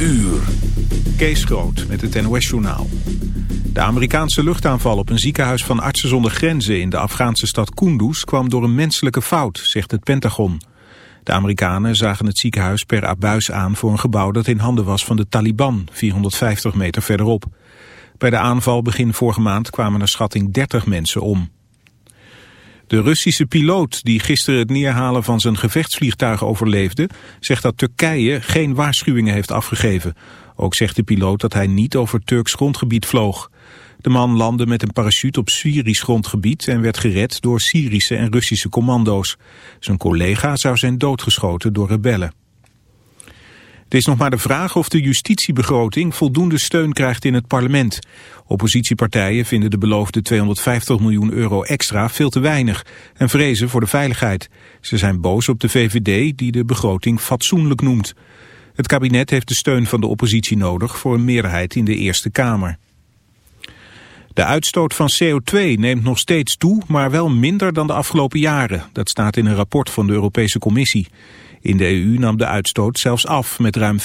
uur. Kees Groot met het NOS-journaal. De Amerikaanse luchtaanval op een ziekenhuis van Artsen zonder Grenzen... in de Afghaanse stad Kunduz kwam door een menselijke fout, zegt het Pentagon. De Amerikanen zagen het ziekenhuis per abuis aan voor een gebouw... dat in handen was van de Taliban, 450 meter verderop. Bij de aanval begin vorige maand kwamen naar schatting 30 mensen om. De Russische piloot die gisteren het neerhalen van zijn gevechtsvliegtuig overleefde... zegt dat Turkije geen waarschuwingen heeft afgegeven. Ook zegt de piloot dat hij niet over Turks grondgebied vloog. De man landde met een parachute op Syrisch grondgebied... en werd gered door Syrische en Russische commando's. Zijn collega zou zijn doodgeschoten door rebellen. Het is nog maar de vraag of de justitiebegroting voldoende steun krijgt in het parlement. Oppositiepartijen vinden de beloofde 250 miljoen euro extra veel te weinig en vrezen voor de veiligheid. Ze zijn boos op de VVD die de begroting fatsoenlijk noemt. Het kabinet heeft de steun van de oppositie nodig voor een meerderheid in de Eerste Kamer. De uitstoot van CO2 neemt nog steeds toe, maar wel minder dan de afgelopen jaren. Dat staat in een rapport van de Europese Commissie. In de EU nam de uitstoot zelfs af met ruim 5%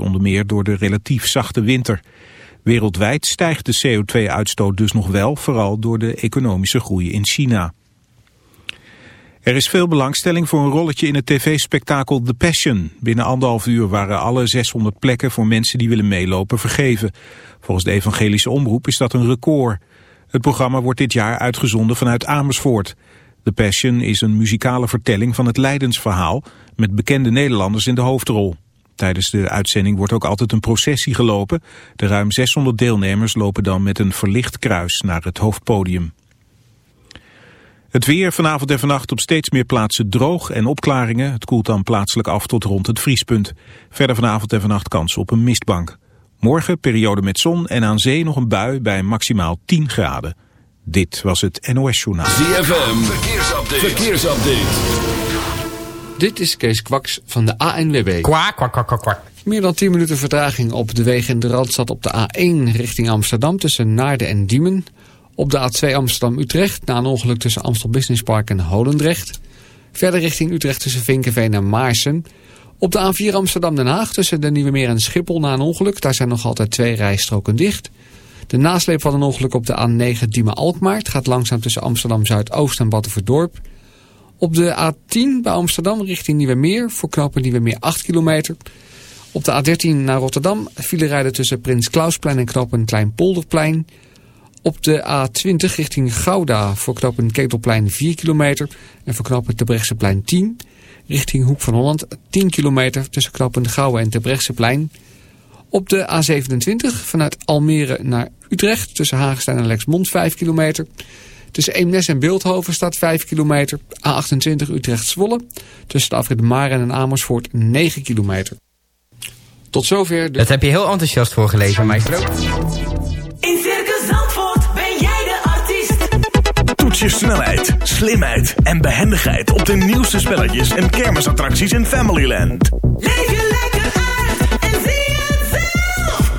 onder meer door de relatief zachte winter. Wereldwijd stijgt de CO2-uitstoot dus nog wel, vooral door de economische groei in China. Er is veel belangstelling voor een rolletje in het tv-spektakel The Passion. Binnen anderhalf uur waren alle 600 plekken voor mensen die willen meelopen vergeven. Volgens de evangelische omroep is dat een record. Het programma wordt dit jaar uitgezonden vanuit Amersfoort. The Passion is een muzikale vertelling van het Leidensverhaal... met bekende Nederlanders in de hoofdrol. Tijdens de uitzending wordt ook altijd een processie gelopen. De ruim 600 deelnemers lopen dan met een verlicht kruis naar het hoofdpodium. Het weer vanavond en vannacht op steeds meer plaatsen droog en opklaringen. Het koelt dan plaatselijk af tot rond het vriespunt. Verder vanavond en vannacht kans op een mistbank. Morgen periode met zon en aan zee nog een bui bij maximaal 10 graden. Dit was het NOS Journaal. ZFM, verkeersupdate. verkeersupdate. Dit is Kees Kwaks van de ANWB. Kwak, kwak, kwak, kwak. Meer dan 10 minuten vertraging op de wegen in de Randstad op de A1 richting Amsterdam tussen Naarden en Diemen. Op de A2 Amsterdam-Utrecht na een ongeluk tussen Amstel Business Park en Holendrecht. Verder richting Utrecht tussen Vinkenveen en Maarsen. Op de A4 Amsterdam-Den Haag tussen de Nieuwe Meer en Schiphol na een ongeluk. Daar zijn nog altijd twee rijstroken dicht. De nasleep van een ongeluk op de A9 Diemen-Alkmaar. gaat langzaam tussen Amsterdam-Zuidoost en Battenverdorp. Op de A10 bij Amsterdam richting Nieuwemeer voor knopen Nieuwemeer 8 kilometer. Op de A13 naar Rotterdam file rijden tussen Prins Klausplein en knopen Kleinpolderplein. Op de A20 richting Gouda voor knopen Ketelplein 4 kilometer en voor knopen Terbrechtseplein 10. Richting Hoek van Holland 10 kilometer tussen knopen Gouwen en Terbrechtseplein. Op de A27 vanuit Almere naar Utrecht tussen Hagenstein en Lexmond 5 kilometer. Tussen Eemnes en Beeldhoven staat 5 kilometer. A28 Utrecht-Zwolle. Tussen de afrit Maren en Amersfoort 9 kilometer. Tot zover. De... Dat heb je heel enthousiast voorgelezen, maestro. In Circus Zandvoort ben jij de artiest. Toets je snelheid, slimheid en behendigheid op de nieuwste spelletjes en kermisattracties in Familyland. Leef je lekker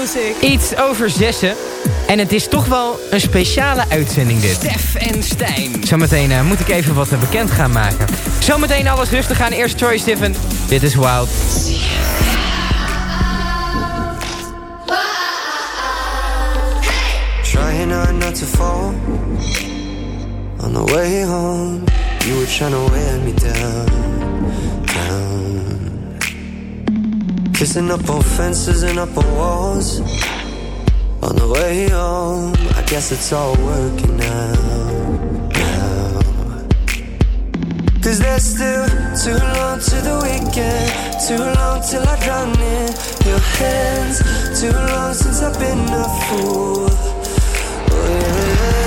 Music. Iets over zessen. En het is toch wel een speciale uitzending dit. Stef en Stijn. Zometeen uh, moet ik even wat uh, bekend gaan maken. Zometeen alles rustig aan. Eerst Troy Stiffen. Dit is Wild. Trying hard not to fall On the way home You were trying to wear me down Kissing up on fences and up on walls. On the way home, I guess it's all working out. Now. Cause there's still too long to the weekend. Too long till I drown in your hands. Too long since I've been a fool. Oh, yeah.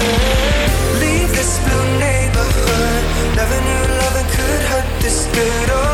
Leave this blue neighborhood. Never knew loving could hurt this good. Oh,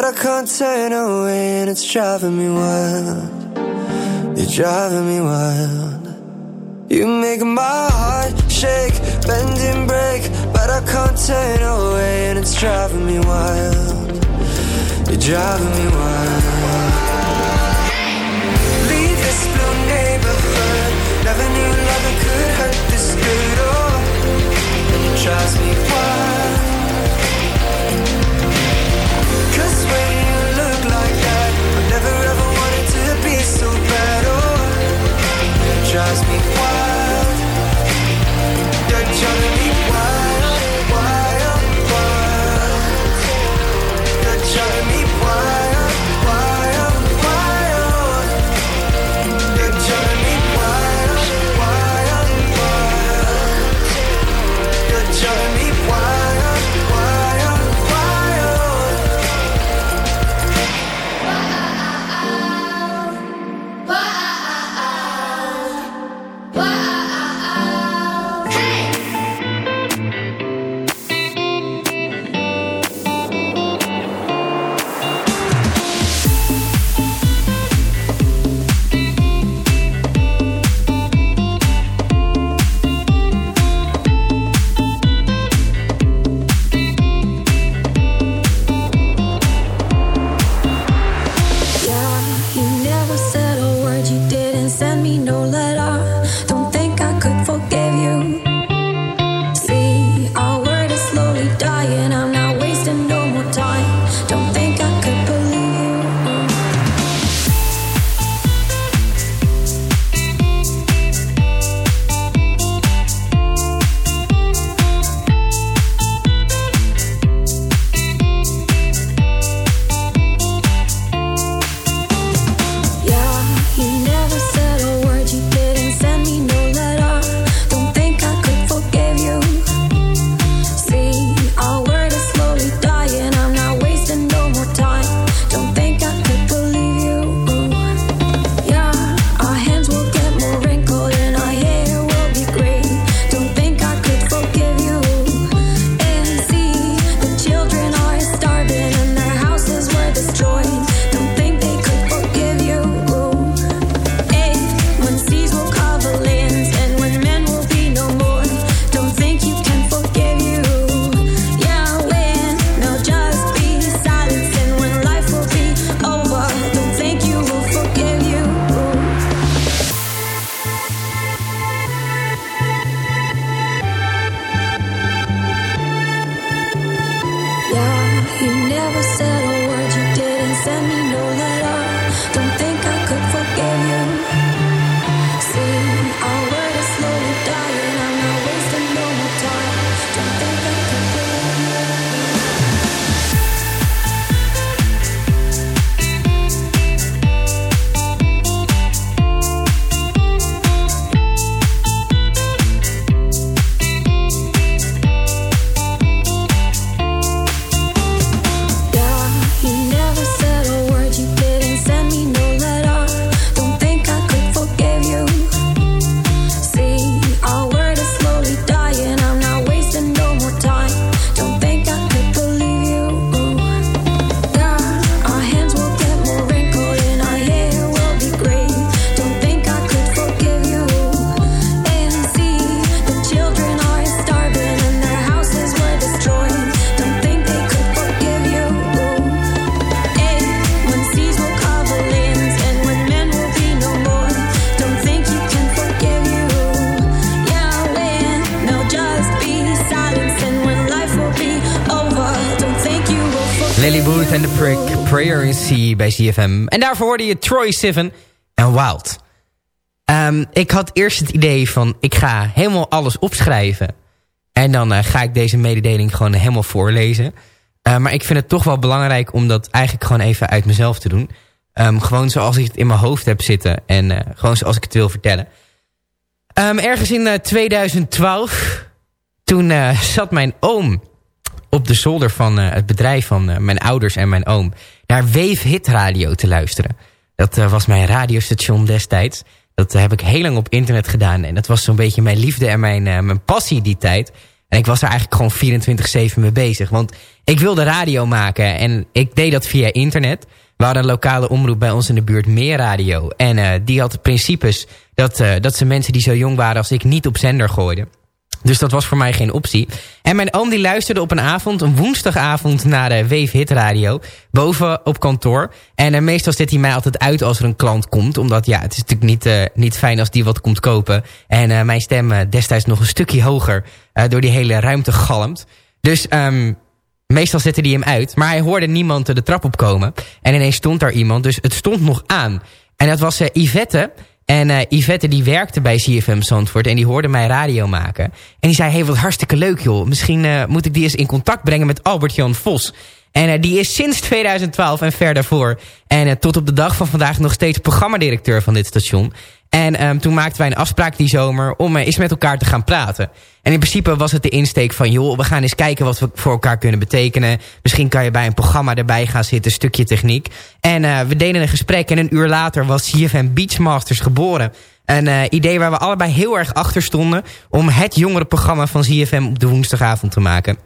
but I can't turn away, and it's driving me wild. You're driving me wild. You make my heart shake, bend and break, but I can't turn away, and it's driving me wild. You're driving me wild. Leave this blue neighborhood. Never knew love could hurt this good. Oh, it drives me wild. Oh, it drives me wild. In bij CFM. En daarvoor hoorde je Troy Sivan en Wild. Um, ik had eerst het idee van, ik ga helemaal alles opschrijven. En dan uh, ga ik deze mededeling gewoon helemaal voorlezen. Uh, maar ik vind het toch wel belangrijk om dat eigenlijk gewoon even uit mezelf te doen. Um, gewoon zoals ik het in mijn hoofd heb zitten. En uh, gewoon zoals ik het wil vertellen. Um, ergens in 2012, toen zat mijn oom op de zolder van het bedrijf van mijn ouders en mijn oom... naar Wave Hit Radio te luisteren. Dat uh, was mijn radiostation destijds. Dat heb ik heel lang op internet gedaan. En dat was zo'n beetje mijn liefde en mijn, mijn passie die tijd. En ik was er eigenlijk gewoon 24-7 mee bezig. Want ik wilde radio maken en ik deed dat via internet. We hadden een lokale omroep bij ons in de buurt, meer radio. En die had principes dat, dat ze mensen die zo jong waren als ik niet op zender gooiden. Dus dat was voor mij geen optie. En mijn oom die luisterde op een avond, een woensdagavond... naar de Wave Hit Radio, boven op kantoor. En uh, meestal zet hij mij altijd uit als er een klant komt. Omdat ja, het is natuurlijk niet, uh, niet fijn als die wat komt kopen. En uh, mijn stem destijds nog een stukje hoger... door die hele ruimte galmt. Dus um, meestal zette hij hem uit. Maar hij hoorde niemand de trap opkomen. En ineens stond daar iemand, dus het stond nog aan. En dat was Yvette... En uh, Yvette die werkte bij CFM Zandvoort en die hoorde mij radio maken. En die zei, hey, wat hartstikke leuk joh. Misschien uh, moet ik die eens in contact brengen met Albert-Jan Vos. En uh, die is sinds 2012 en ver daarvoor. En tot op de dag van vandaag nog steeds programmadirecteur van dit station. En um, toen maakten wij een afspraak die zomer om uh, eens met elkaar te gaan praten. En in principe was het de insteek van... joh, we gaan eens kijken wat we voor elkaar kunnen betekenen. Misschien kan je bij een programma erbij gaan zitten, een stukje techniek. En uh, we deden een gesprek en een uur later was CFM Beachmasters geboren. Een uh, idee waar we allebei heel erg achter stonden... om het jongere programma van CFM op de woensdagavond te maken.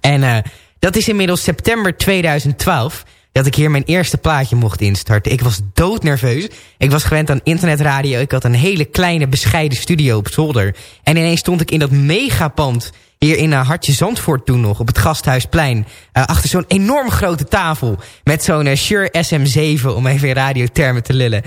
En dat is inmiddels september 2012 dat ik hier mijn eerste plaatje mocht instarten. Ik was doodnerveus. Ik was gewend aan internetradio. Ik had een hele kleine bescheiden studio op zolder. En ineens stond ik in dat megapand hier in uh, Hartje Zandvoort toen nog, op het Gasthuisplein. Uh, achter zo'n enorm grote tafel. Met zo'n uh, Shure SM7, om even in radiotermen te lullen.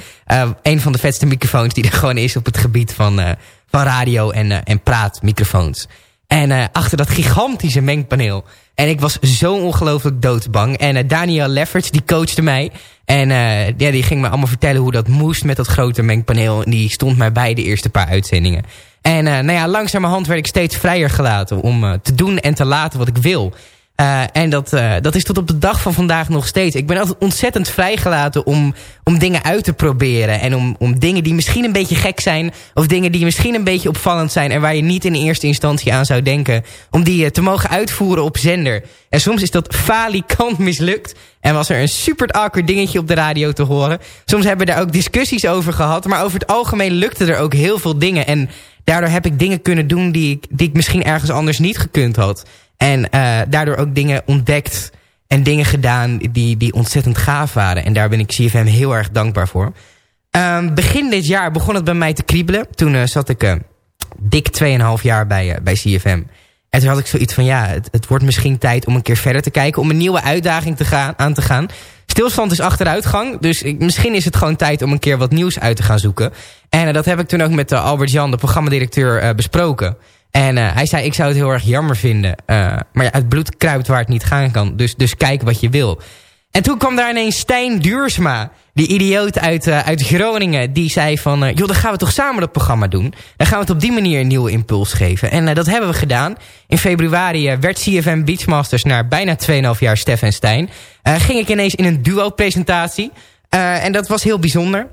een van de vetste microfoons die er gewoon is op het gebied van, van radio en, en praatmicrofoons. En achter dat gigantische mengpaneel en ik was zo ongelooflijk doodbang. En uh, Daniel Lefferts, die coachte mij. En uh, ja, die ging me allemaal vertellen hoe dat moest met dat grote mengpaneel. En die stond mij bij de eerste paar uitzendingen. En nou ja, langzamerhand werd ik steeds vrijer gelaten om te doen en te laten wat ik wil. Uh, en dat, uh, dat is tot op de dag van vandaag nog steeds. Ik ben altijd ontzettend vrijgelaten om, om dingen uit te proberen. En om, om dingen die misschien een beetje gek zijn. Of dingen die misschien een beetje opvallend zijn. En waar je niet in eerste instantie aan zou denken. Om die uh, te mogen uitvoeren op zender. En soms is dat falikant mislukt. En was er een super awkward dingetje op de radio te horen. Soms hebben we daar ook discussies over gehad. Maar over het algemeen lukte er ook heel veel dingen. En daardoor heb ik dingen kunnen doen die ik, die ik misschien ergens anders niet gekund had. En uh, daardoor ook dingen ontdekt en dingen gedaan die, die ontzettend gaaf waren. En daar ben ik CFM heel erg dankbaar voor. Um, begin dit jaar begon het bij mij te kriebelen. Toen uh, zat ik uh, dik 2,5 jaar bij, bij CFM. En toen had ik zoiets van, ja, het, het, wordt misschien tijd om een keer verder te kijken. Om een nieuwe uitdaging te gaan, aan te gaan. Stilstand is achteruitgang. Dus misschien is het gewoon tijd om een keer wat nieuws uit te gaan zoeken. En dat heb ik toen ook met Albert Jan, de programmadirecteur, besproken. En uh, hij zei, ik zou het heel erg jammer vinden. Uh, maar ja, het bloed kruipt waar het niet gaan kan. Dus, dus kijk wat je wil. En toen kwam daar ineens Stijn Duursma. Die idioot uit, uh, uit Groningen. Die zei van, joh, dan gaan we toch samen dat programma doen. Dan gaan we het op die manier een nieuwe impuls geven. En dat hebben we gedaan. In februari werd CFM Beachmasters na bijna 2,5 jaar Stef en Stijn. ging ik ineens in een duo-presentatie. en dat was heel bijzonder.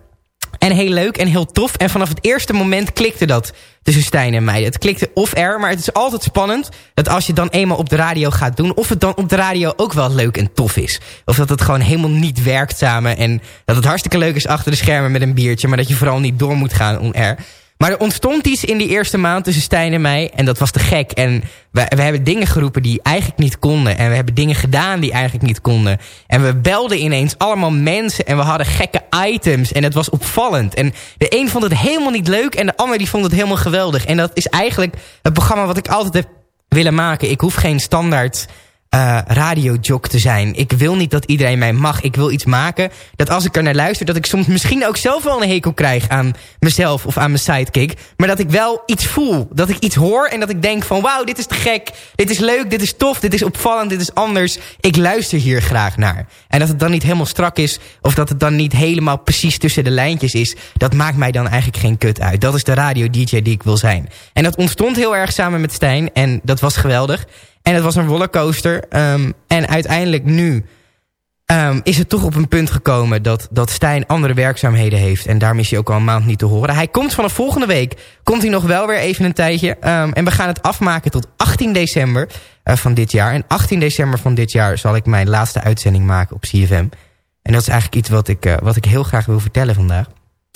En heel leuk en heel tof. En vanaf het eerste moment klikte dat tussen Stijn en mij. Het klikte off-air, maar het is altijd spannend... dat als je dan eenmaal op de radio gaat doen... of het dan op de radio ook wel leuk en tof is. Of dat het gewoon helemaal niet werkt samen... en dat het hartstikke leuk is achter de schermen met een biertje... maar dat je vooral niet door moet gaan on-air. Maar er ontstond iets in die eerste maand tussen Stijn en mij. En dat was te gek. En we, we hebben dingen geroepen die eigenlijk niet konden. En we hebben dingen gedaan die eigenlijk niet konden. En we belden ineens allemaal mensen. En we hadden gekke items. En het was opvallend. En de een vond het helemaal niet leuk. En de ander die vond het helemaal geweldig. En dat is eigenlijk het programma wat ik altijd heb willen maken. Ik hoef geen standaard uh, radiojock te zijn. Ik wil niet dat iedereen mij mag. Ik wil iets maken dat als ik er naar luister... dat ik soms misschien ook zelf wel een hekel krijg aan mezelf of aan mijn sidekick. Maar dat ik wel iets voel. Dat ik iets hoor en dat ik denk van... wauw, dit is te gek, dit is leuk, dit is tof, dit is opvallend, dit is anders. Ik luister hier graag naar. En dat het dan niet helemaal strak is... of dat het dan niet helemaal precies tussen de lijntjes is... dat maakt mij dan eigenlijk geen kut uit. Dat is de radio-dj die ik wil zijn. En dat ontstond heel erg samen met Stijn en dat was geweldig. En het was een rollercoaster. Um, en uiteindelijk nu um, is het toch op een punt gekomen dat, dat Stijn andere werkzaamheden heeft. En daarom is hij ook al een maand niet te horen. Hij komt vanaf volgende week, komt hij nog wel weer even een tijdje. Um, en we gaan het afmaken tot 18 december uh, van dit jaar. En 18 december van dit jaar zal ik mijn laatste uitzending maken op CFM. En dat is eigenlijk iets wat ik, uh, wat ik heel graag wil vertellen vandaag.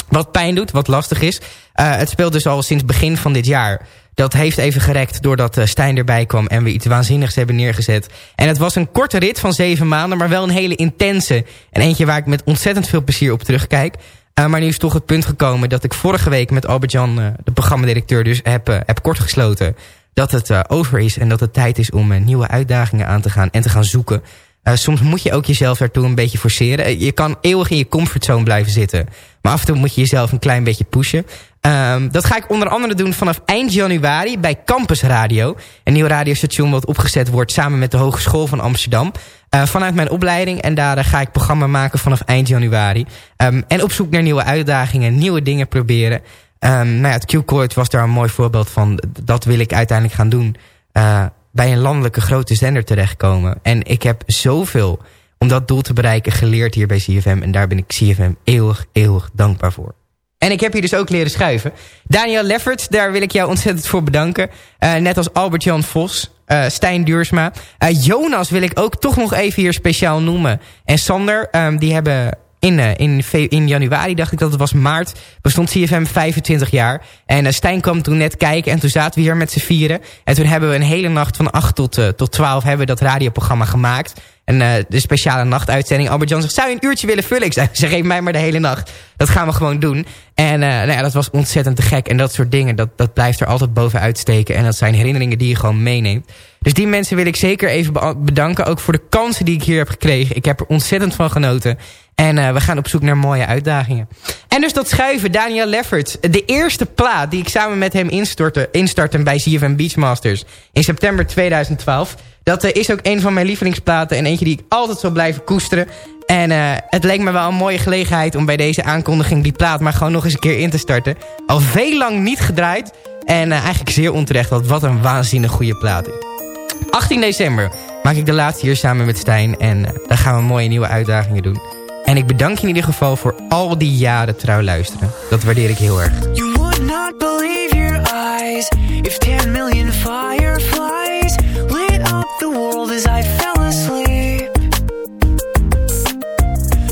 Wat pijn doet, wat lastig is. Uh, het speelt dus al sinds begin van dit jaar. Dat heeft even gerekt doordat uh, Stijn erbij kwam en we iets waanzinnigs hebben neergezet. En het was een korte rit van zeven maanden, maar wel een hele intense. En eentje waar ik met ontzettend veel plezier op terugkijk. Uh, maar nu is toch het punt gekomen dat ik vorige week met Albert-Jan, uh, de programmadirecteur, dus heb, uh, heb kortgesloten. Dat het over is en dat het tijd is om nieuwe uitdagingen aan te gaan en te gaan zoeken. Soms moet je ook jezelf daartoe een beetje forceren. Je kan eeuwig in je comfortzone blijven zitten. Maar af en toe moet je jezelf een klein beetje pushen. Um, dat ga ik onder andere doen vanaf eind januari bij Campus Radio. Een nieuw radiostation wat opgezet wordt samen met de Hogeschool van Amsterdam. Uh, vanuit mijn opleiding. En daar uh, ga ik programma maken vanaf eind januari. Um, en op zoek naar nieuwe uitdagingen, nieuwe dingen proberen. Um, nou ja, het Q-Court was daar een mooi voorbeeld van. Dat wil ik uiteindelijk gaan doen. Uh, bij een landelijke grote zender terechtkomen. En ik heb zoveel om dat doel te bereiken geleerd hier bij CFM. En daar ben ik CFM eeuwig, eeuwig dankbaar voor. En ik heb hier dus ook leren schuiven. Daniel Leffert, daar wil ik jou ontzettend voor bedanken. Uh, net als Albert-Jan Vos, uh, Stijn Duursma. Uh, Jonas wil ik ook toch nog even hier speciaal noemen. En Sander, um, die hebben in, uh, in, in januari, dacht ik dat het was maart, bestond CFM 25 jaar. En uh, Stijn kwam toen net kijken en toen zaten we hier met z'n vieren. En toen hebben we een hele nacht van 8 tot, uh, tot 12 hebben we dat radioprogramma gemaakt. En de speciale nachtuitzending. Albert-Jan zegt, zou je een uurtje willen vullen? Ik zei, zeg geef mij maar de hele nacht. Dat gaan we gewoon doen. En nou ja, dat was ontzettend te gek. En dat soort dingen, dat, dat blijft er altijd bovenuit steken. En dat zijn herinneringen die je gewoon meeneemt. Dus die mensen wil ik zeker even bedanken. Ook voor de kansen die ik hier heb gekregen. Ik heb er ontzettend van genoten. En uh, we gaan op zoek naar mooie uitdagingen. En dus dat schuiven, Daniel Leffert. De eerste plaat die ik samen met hem instortte, bij CFM Beachmasters in september 2012. Dat uh, is ook een van mijn lievelingsplaten en eentje die ik altijd zal blijven koesteren. En uh, het leek me wel een mooie gelegenheid om bij deze aankondiging die plaat maar gewoon nog eens een keer in te starten. Al veel lang niet gedraaid en eigenlijk zeer onterecht, want wat een waanzinnig goede plaat is. 18 december maak ik de laatste hier samen met Stijn en daar gaan we mooie nieuwe uitdagingen doen. En ik bedank je in ieder geval voor al die jaren trouw luisteren. Dat waardeer ik heel erg. You would not believe your eyes if 10 million fireflies lit up the world as I fell asleep.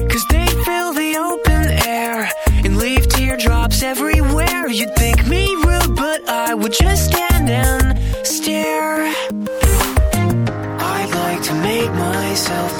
Cause they fill the open air and leave teardrops everywhere. You'd think me rude, but I would just stand and stare. I'd like to make myself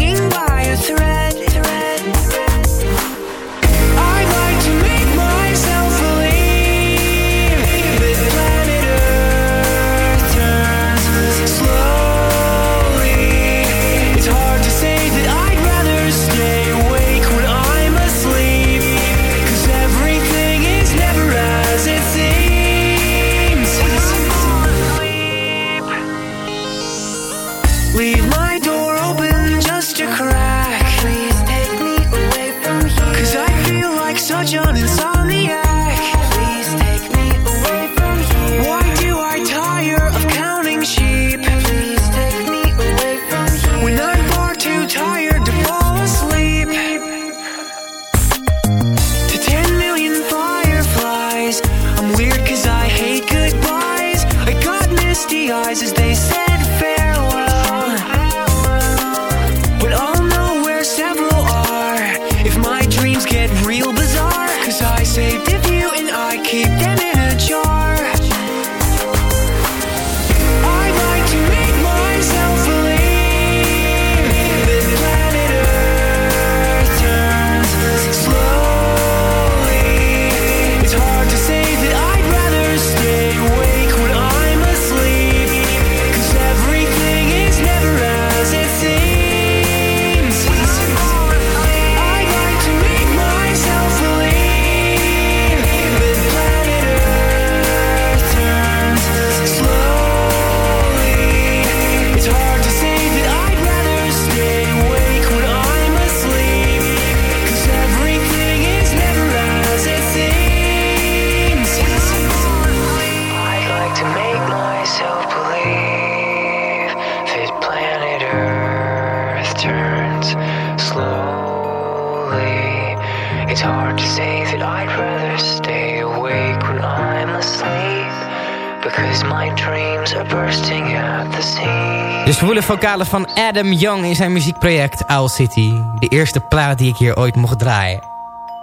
De zwoele vocalen van Adam Young in zijn muziekproject Owl City. De eerste plaat die ik hier ooit mocht draaien.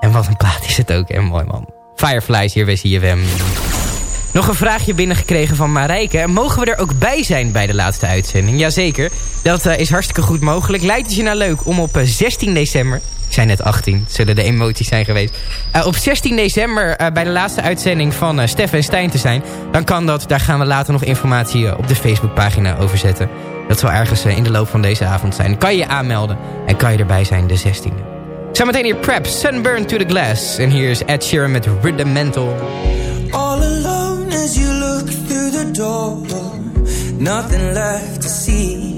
En wat een plaat is het ook, en mooi man. Fireflies hier bij CFM. Nog een vraagje binnengekregen van Marijke. Mogen we er ook bij zijn bij de laatste uitzending? Jazeker, dat eh, is hartstikke goed mogelijk. Lijkt het je nou leuk om op eh, 16 december... Zei net 18, zullen de emoties zijn geweest. Eh, op 16 december eh, bij de laatste uitzending van uh, Stef en Stijn te zijn... dan kan dat, daar gaan we later nog informatie op de Facebookpagina over zetten. Dat zal ergens in de loop van deze avond zijn. Kan je je aanmelden en kan je erbij zijn de 16e. Zometeen hier Prep, Sunburn to the Glass. En hier is Ed Sheeran met Rudimental. All alone as you look through the door, nothing left to see.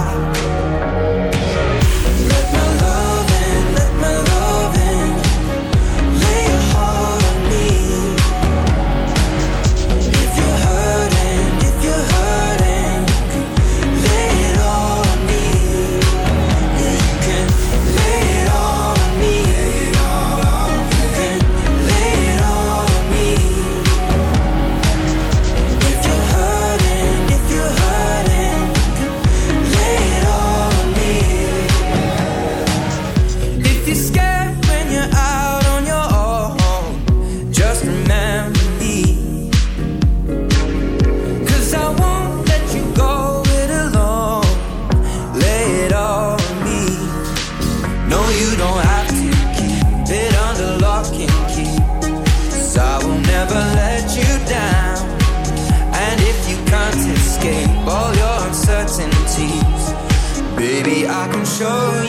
Show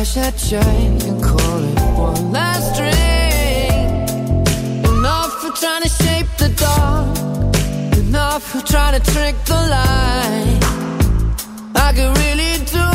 Time that train and call it one last drink. Enough for trying to shape the dark. Enough for trying to trick the light. I could really do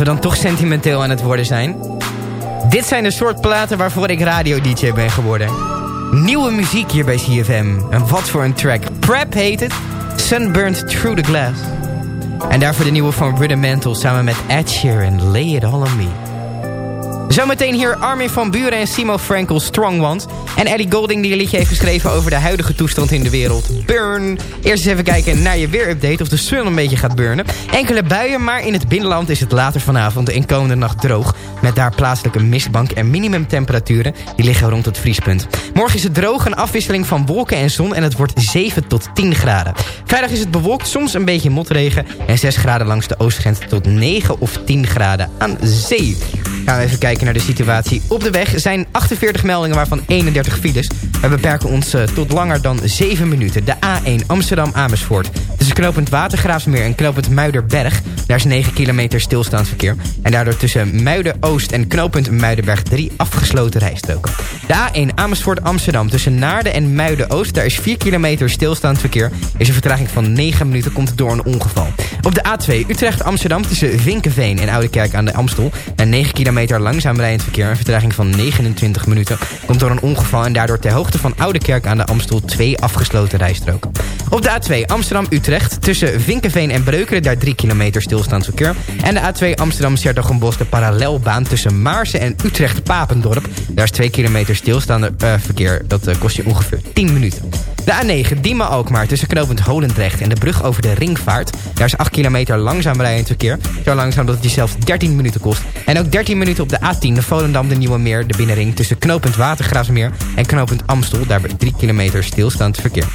we dan toch sentimenteel aan het worden zijn. Dit zijn de soort platen waarvoor ik radio-dj ben geworden. Nieuwe muziek hier bij CFM. En wat voor een track. Prep heet het. Sunburned Through the Glass. En daarvoor de nieuwe van Rudimental samen met Ed Sheeran. Lay It All On Me. Zometeen hier Armin van Buren en Simo Frankel Strong Ones. En Ellie Golding die een liedje heeft geschreven over de huidige toestand in de wereld. Burn. Eerst eens even kijken naar je weerupdate of de sun een beetje gaat burnen. Enkele buien, maar in het binnenland is het later vanavond en komende nacht droog. Met daar plaatselijke mistbank en minimumtemperaturen die liggen rond het vriespunt. Morgen is het droog, een afwisseling van wolken en zon en het wordt 7 tot 10 graden. Vrijdag is het bewolkt, soms een beetje motregen en 6 graden langs de oostgrens tot 9 of 10 graden aan zee. Gaan we even kijken naar de situatie op de weg. Zijn 48 meldingen waarvan 31 files. We beperken ons eh, tot langer dan 7 minuten. De A1 Amsterdam-Amersfoort. Tussen knooppunt Watergraafsmeer en knooppunt Muiderberg. Daar is 9 kilometer stilstaand verkeer. En daardoor tussen Muiden-Oost en knooppunt Muidenberg 3 afgesloten rijstroken. De A1 Amersfoort-Amsterdam tussen Naarden en Muiden-Oost. Daar is 4 kilometer stilstaand verkeer. Is een vertraging van 9 minuten, komt door een ongeval. Op de A2 Utrecht-Amsterdam tussen Vinkenveen en Oudekerk aan de Amstel. En 9 kilometer langzaam rijdend verkeer. Een vertraging van 29 minuten. Komt door een ongeval en daardoor ter hoogte van Oudekerk aan de Amstel twee afgesloten rijstroken. Op de A2 Amsterdam-Utrecht tussen Vinkenveen en Breukelen. Daar 3 kilometer stilstaand verkeer. En de A2 Amsterdam-Sertogenbos de parallelbaan tussen Maarsen en Utrecht-Papendorp. Daar is 2 kilometer stilstaande eh, verkeer. Dat eh, kost je ongeveer 10 minuten. De A9 Diemen-Alkmaar tussen knooppunt Holendrecht en de brug over de Ringvaart. Daar is 8 kilometer langzaam rijdend verkeer. Zo langzaam dat het je zelfs 13 minuten kost. En ook 13 minuten op de A10 de Volendam de Nieuwe Meer, de binnenring tussen knooppunt Watergraafsmeer en knooppunt Amstel. Daar 3 kilometer stilstaand verkeer.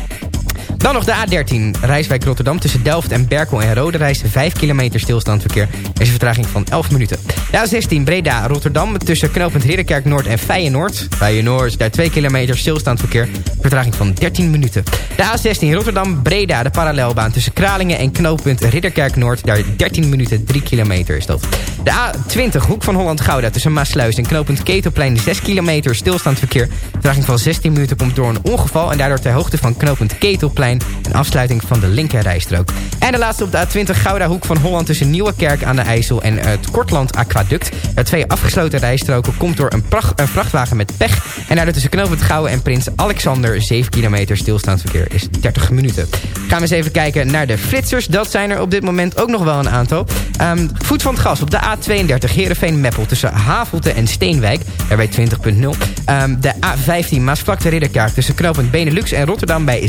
Dan nog de A13, Rijswijk Rotterdam. Tussen Delft en Berkel en Rode reis 5 kilometer stilstaand verkeer. Er is een vertraging van 11 minuten. De A16, Breda, Rotterdam. Tussen knooppunt Ridderkerk Noord en Feyenoord. Feyenoord, daar 2 kilometer stilstaand verkeer. Vertraging van 13 minuten. De A16, Rotterdam, Breda, de parallelbaan. Tussen Kralingen en knooppunt Ridderkerk Noord. Daar 13 minuten, 3 kilometer is dat. De A20, Hoek van Holland-Gouda. Tussen Maasluis en knooppunt Ketelplein 6 kilometer stilstaand verkeer. Vertraging van 16 minuten komt door een ongeval. En daardoor ter hoogte van knooppunt Ketelplein een afsluiting van de linkerrijstrook. En de laatste op de A20 Gouda Hoek van Holland tussen Nieuwekerk aan de IJssel en het Kortland Aquaduct. De twee afgesloten rijstroken komt door een, een vrachtwagen met pech. En daardoor tussen knooppunt Gouwen en Prins Alexander 7 kilometer stilstaand verkeer is 30 minuten. Gaan we eens even kijken naar de flitsers. Dat zijn er op dit moment ook nog wel een aantal. Um, voet van het gas op de A32 Heerenveen-Meppel tussen Havelte en Steenwijk. Daarbij 20.0 um, De A15 Maasvlakte Ridderkaart tussen knooppunt Benelux en Rotterdam bij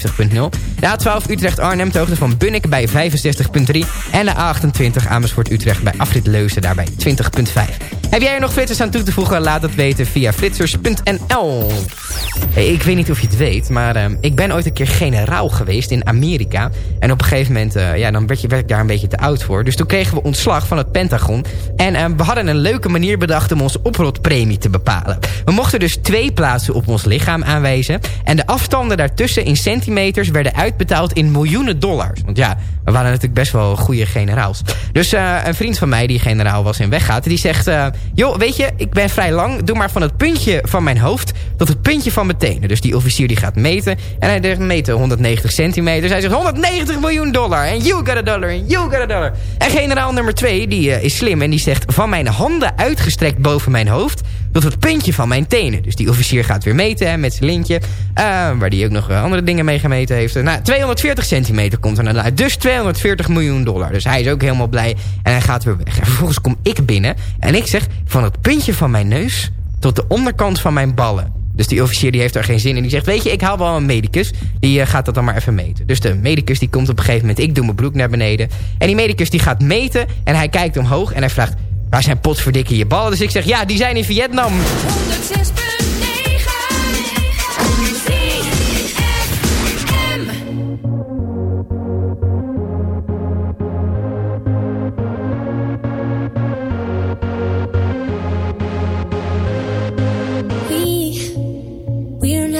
56.0. De A12 Utrecht-Arnhem ter hoogte van Bunnik bij 65.3. En de A28 Amersfoort-Utrecht bij afrit Leuzen daarbij 20.5. Heb jij er nog flitsers aan toe te voegen? Laat het weten via flitsers.nl. Hey, ik weet niet of je het weet, maar uh, ik ben ooit een keer generaal geweest in Amerika. En op een gegeven moment, uh, ja, dan werd, je, werd ik daar een beetje te oud voor. Dus toen kregen we ontslag van het Pentagon. En uh, we hadden een leuke manier bedacht om onze oprotpremie te bepalen. We mochten dus twee plaatsen op ons lichaam aanwijzen. En de afstanden daartussen in centimeters werden uitbetaald in miljoenen dollars. Want ja, we waren natuurlijk best wel goede generaals. Dus een vriend van mij die generaal was en weggaat, die zegt... joh, weet je, ik ben vrij lang. Doe maar van het puntje van mijn hoofd tot het puntje van mijn tenen. Dus die officier die gaat meten. En hij zegt meten 190 centimeter. Dus hij zegt 190 miljoen dollar. En you got a dollar. En you got a dollar. En generaal nummer 2, die uh, is slim. En die zegt van mijn handen uitgestrekt boven mijn hoofd. Tot het puntje van mijn tenen. Dus die officier gaat weer meten hè, met zijn lintje. Uh, waar die ook nog uh, andere dingen mee gemeten heeft. Nou, 240 centimeter komt er naar uit. Dus 240 miljoen dollar. Dus hij is ook helemaal blij. En hij gaat weer weg. En vervolgens kom ik binnen. En ik zeg van het puntje van mijn neus tot de onderkant van mijn ballen. Dus die officier die heeft er geen zin in. Die zegt, weet je, ik haal wel een medicus. Die uh, gaat dat dan maar even meten. Dus de medicus die komt op een gegeven moment... ik doe mijn broek naar beneden. En die medicus die gaat meten. En hij kijkt omhoog en hij vraagt... waar zijn potverdikke je ballen? Dus ik zeg, ja, die zijn in Vietnam.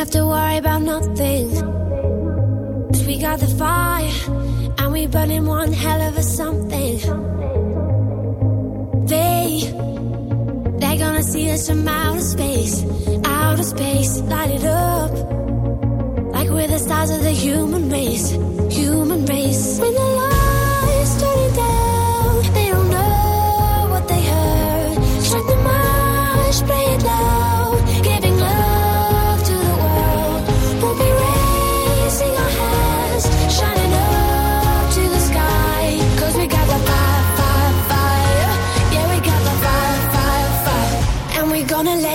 Have to worry about nothing. Cause we got the fire, and we burning one hell of a something. They, they're gonna see us from outer space, outer space, light it up. Like we're the stars of the human race, human race. When the And we gonna let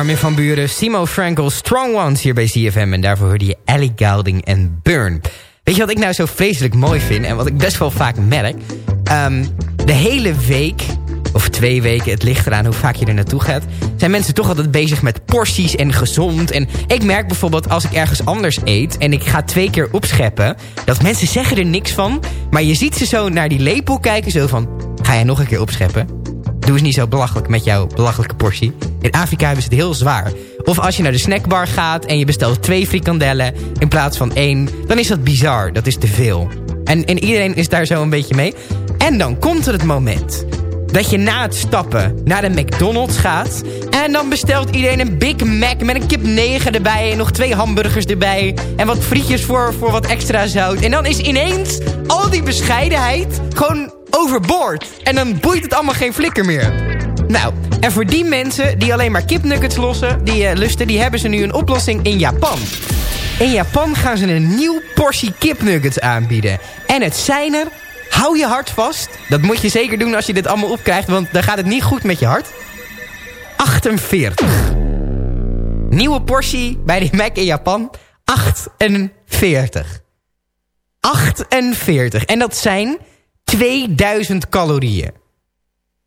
Armin van Buren, Simo Frankel, Strong Ones hier bij CFM. En daarvoor hoorde je Ellie Goulding en Burn. Weet je wat ik nou zo vreselijk mooi vind en wat ik best wel vaak merk? Ehm, de hele week, of twee weken, het ligt eraan hoe vaak je er naartoe gaat... zijn mensen toch altijd bezig met porties en gezond. En ik merk bijvoorbeeld als ik ergens anders eet en ik ga twee keer opscheppen... dat mensen zeggen er niks van, maar je ziet ze zo naar die lepel kijken, zo van... ga jij nog een keer opscheppen? Doe eens niet zo belachelijk met jouw belachelijke portie. In Afrika hebben ze het heel zwaar. Of als je naar de snackbar gaat en je bestelt twee frikandellen in plaats van één... dan is dat bizar, dat is te veel. En, en iedereen is daar zo een beetje mee. En dan komt er het moment dat je na het stappen naar de McDonald's gaat... en dan bestelt iedereen een Big Mac met een kip 9 erbij... en nog twee hamburgers erbij en wat frietjes voor, voor wat extra zout. En dan is ineens al die bescheidenheid gewoon overboord. En dan boeit het allemaal geen flikker meer. Nou, en voor die mensen die alleen maar kipnuggets lossen, die uh, lusten... die hebben ze nu een oplossing in Japan. In Japan gaan ze een nieuw portie kipnuggets aanbieden. En het zijn er Hou je hart vast. Dat moet je zeker doen als je dit allemaal opkrijgt, want dan gaat het niet goed met je hart. 48. Nieuwe portie bij de Mac in Japan. 48. 48. En dat zijn 2000 calorieën.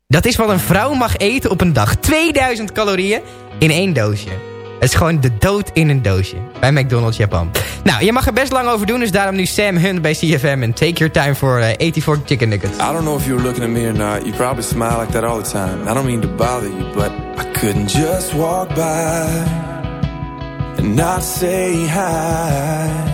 Dat is wat een vrouw mag eten op een dag. 2000 calorieën in één doosje. Het is gewoon de dood in een doosje. Bij McDonald's Japan. Nou, je mag er best lang over doen. Dus daarom nu Sam Hunt bij CFM. En take your time for uh, 84 chicken nuggets. I don't know if you're looking at me or not. You probably smile like that all the time. I don't mean to bother you, but I couldn't just walk by and not say hi.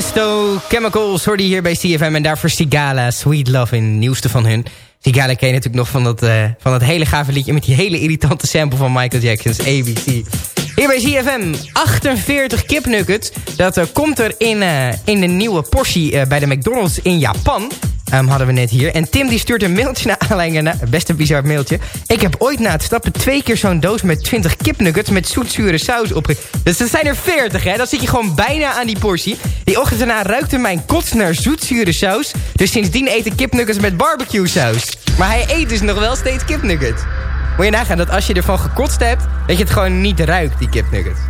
esto Chemicals hoorde hier bij CFM. En daarvoor Sigala, Sweet Love in nieuwste van hun. Sigala ken je natuurlijk nog van dat, eh, van dat hele gave liedje... met die hele irritante sample van Michael Jackson's ABC. Hier bij ZFM, 48 kipnuggets. Dat eh, komt er in, eh, in de nieuwe portie eh, bij de McDonald's in Japan. Ehm, hadden we net hier. En Tim die stuurt een mailtje naar aanleiding... Na, best een bizar mailtje. Ik heb ooit na het stappen twee keer zo'n doos met 20 kipnuggets... met zoetzure saus op. Dus dat zijn er 40, hè? Dan zit je gewoon bijna aan die portie. Die ochtend daarna ruikte mijn kots naar zoetzure saus. Dus sindsdien eet ik kipnuggets met barbecue saus. Maar hij eet dus nog wel steeds kipnuggets. Moet je nagaan dat als je ervan gekotst hebt... dat je het gewoon niet ruikt, die kipnuggets.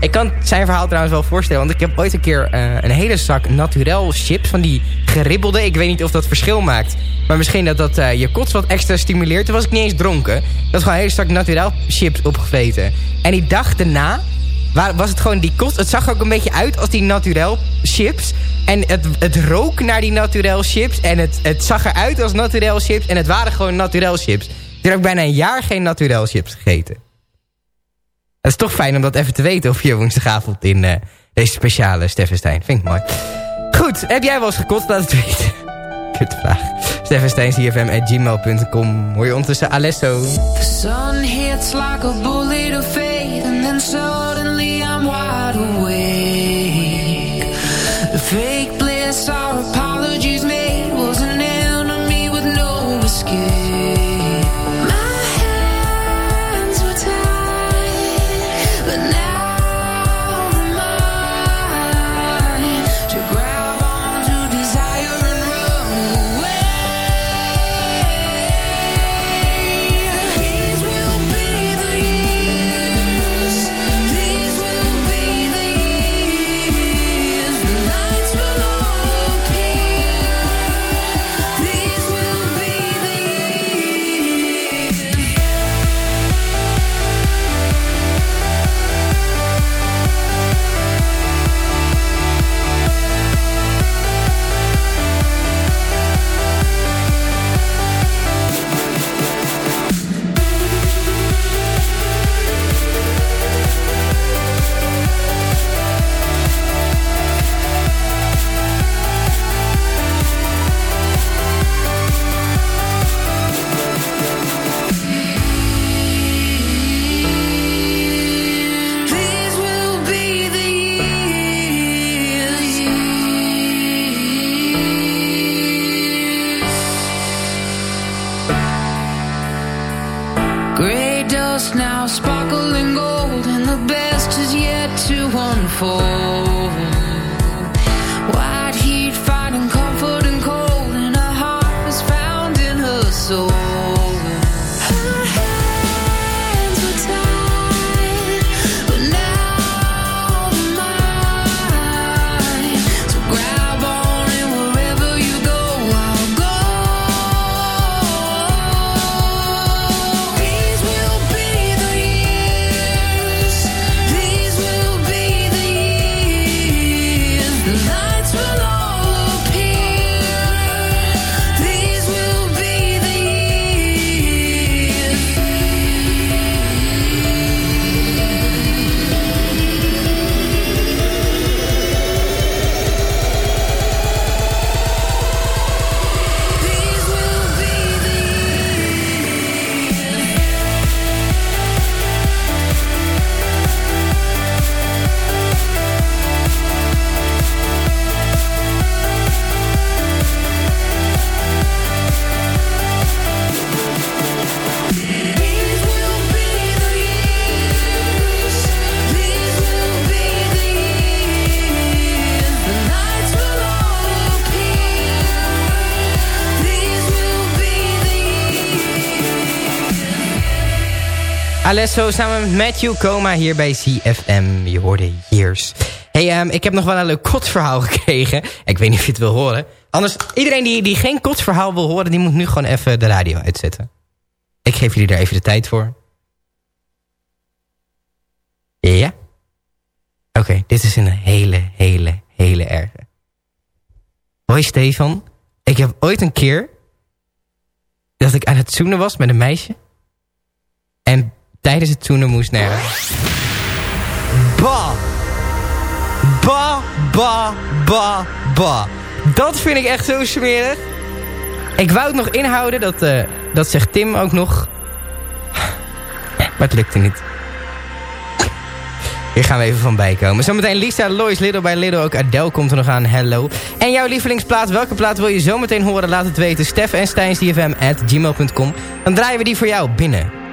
Ik kan zijn verhaal trouwens wel voorstellen. Want ik heb ooit een keer uh, een hele zak naturel chips. Van die geribbelde. Ik weet niet of dat verschil maakt. Maar misschien dat dat uh, je kots wat extra stimuleert. Toen was ik niet eens dronken. Dat was gewoon een hele zak naturel chips opgevreten. En die dag daarna was het gewoon die kost. Het zag ook een beetje uit als die naturel chips. En het, het rook naar die naturel chips. En het, het zag eruit als naturel chips. En het waren gewoon naturel chips. Ik heb bijna een jaar geen naturel chips gegeten. Het is toch fijn om dat even te weten op je woensdagavond in uh, deze speciale Steffenstein. Vind ik mooi. Goed, heb jij wel eens gekotst? Laat het weten. Kut vraag. Steffensteinscfm.gmail.com Hoor je ondertussen Alesso. The sun hits like a bullet of faith And then suddenly Alesso samen met Matthew Coma hier bij CFM. Je hoorde Years. Hey, um, ik heb nog wel een leuk kotsverhaal gekregen. Ik weet niet of je het wil horen. Anders, iedereen die, die geen kotsverhaal wil horen... die moet nu gewoon even de radio uitzetten. Ik geef jullie daar even de tijd voor. Ja? Oké, dit is een hele, hele, hele erge. Hoi Stefan. Ik heb ooit een keer... dat ik aan het zoenen was met een meisje... En tijdens het zoenen moest nergens. Bah! Bah, bah, bah, bah. Dat vind ik echt zo smerig. Ik wou het nog inhouden, dat, uh, dat zegt Tim ook nog. Maar het lukte niet. Hier gaan we even van bijkomen. Zometeen Lisa, Lois, Little by Little. Ook Adele komt er nog aan. Hello. En jouw lievelingsplaat, welke plaat wil je zometeen horen? Laat het weten. Stef en Stijns at gmail.com. Dan draaien we die voor jou binnen.